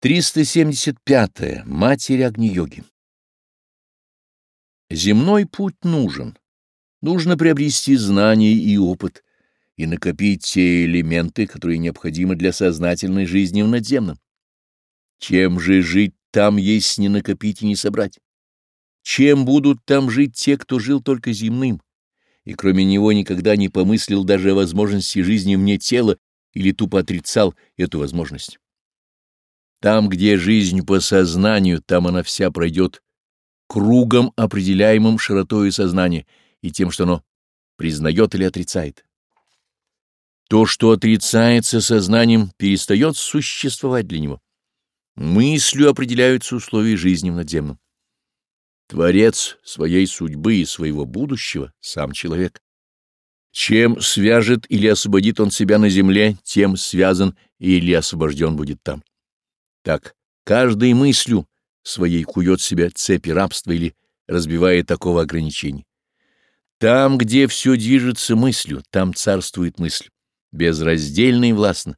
375. -е. Матерь Агни-йоги Земной путь нужен. Нужно приобрести знания и опыт и накопить те элементы, которые необходимы для сознательной жизни в надземном. Чем же жить там, если не накопить и не собрать? Чем будут там жить те, кто жил только земным, и кроме него никогда не помыслил даже о возможности жизни вне тела или тупо отрицал эту возможность? Там, где жизнь по сознанию, там она вся пройдет кругом, определяемым широтой сознания и тем, что оно признает или отрицает. То, что отрицается сознанием, перестает существовать для него. Мыслью определяются условия жизни в надземном. Творец своей судьбы и своего будущего — сам человек. Чем свяжет или освободит он себя на земле, тем связан или освобожден будет там. Так, каждый мыслью своей кует себя цепи рабства или разбивает такого ограничения. Там, где все движется мыслью, там царствует мысль, безраздельно и властно.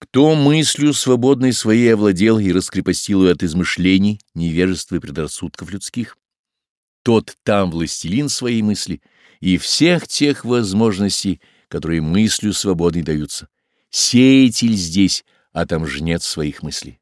Кто мыслью свободной своей овладел и раскрепостил ее от измышлений, невежества и предрассудков людских, тот там властелин своей мысли и всех тех возможностей, которые мыслью свободной даются. Сеятель здесь, а там жнец своих мыслей.